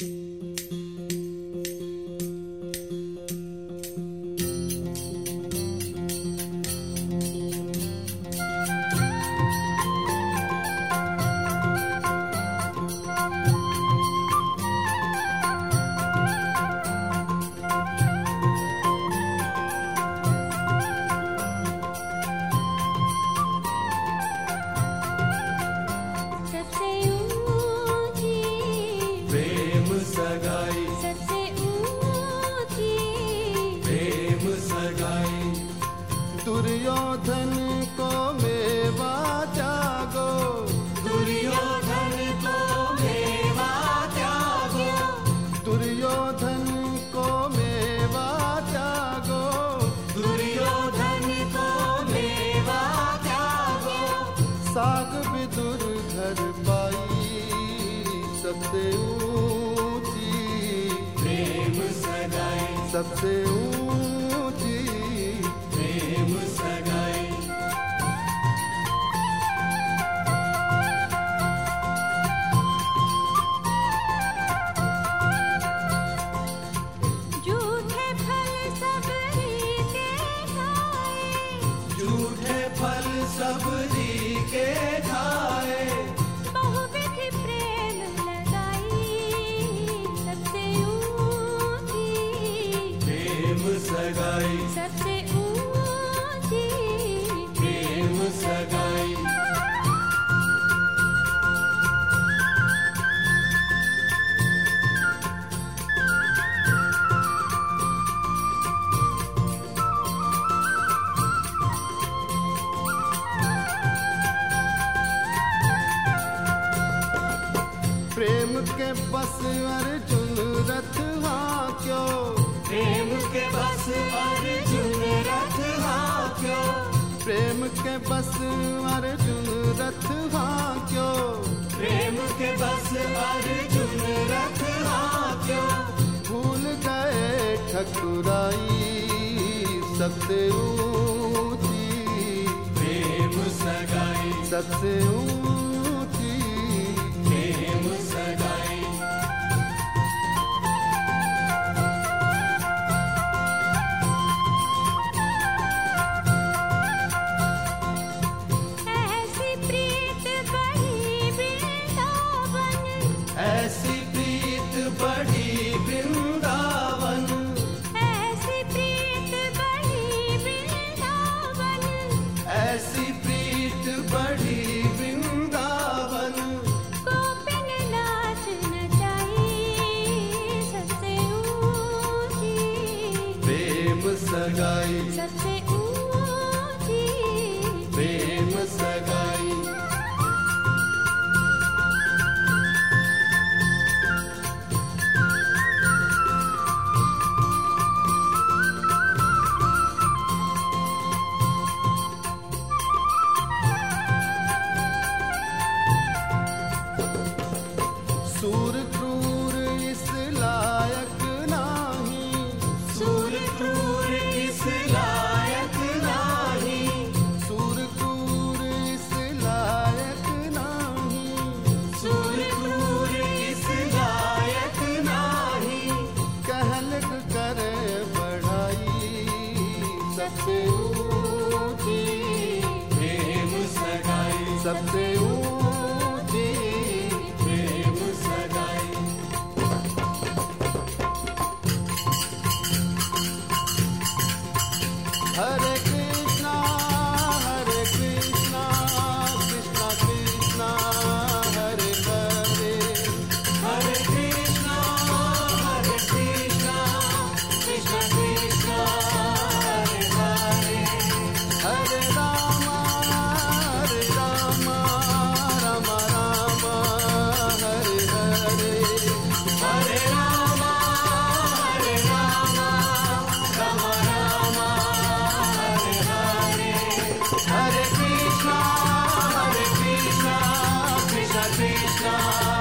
Música सबसे ऊँची। सगाई। सबसे ऊँची प्रेम सगाई। प्रेम के बस अर्जुन रथ हाँ क्यों? प्रेम के बस अर्जुन रथ हाक्यो। प्रेम के बस अर्जुन रथ हाँ क्यों प्रेम के बस अर्जुन रथ हाक्यो। भूल गए ठकुराई सबसे ऊँची प्रेम सगाई। सबसे ऊँची प्रेम सगाई सबसे सबसे ऊँचे हरे कृष्णा हरे कृष्णा कृष्णा कृष्णा, हरे हरे। हरे कृष्णा हरे कृष्णा कृष्णा कृष्णा, हरे हरे। हरे राम। Krishna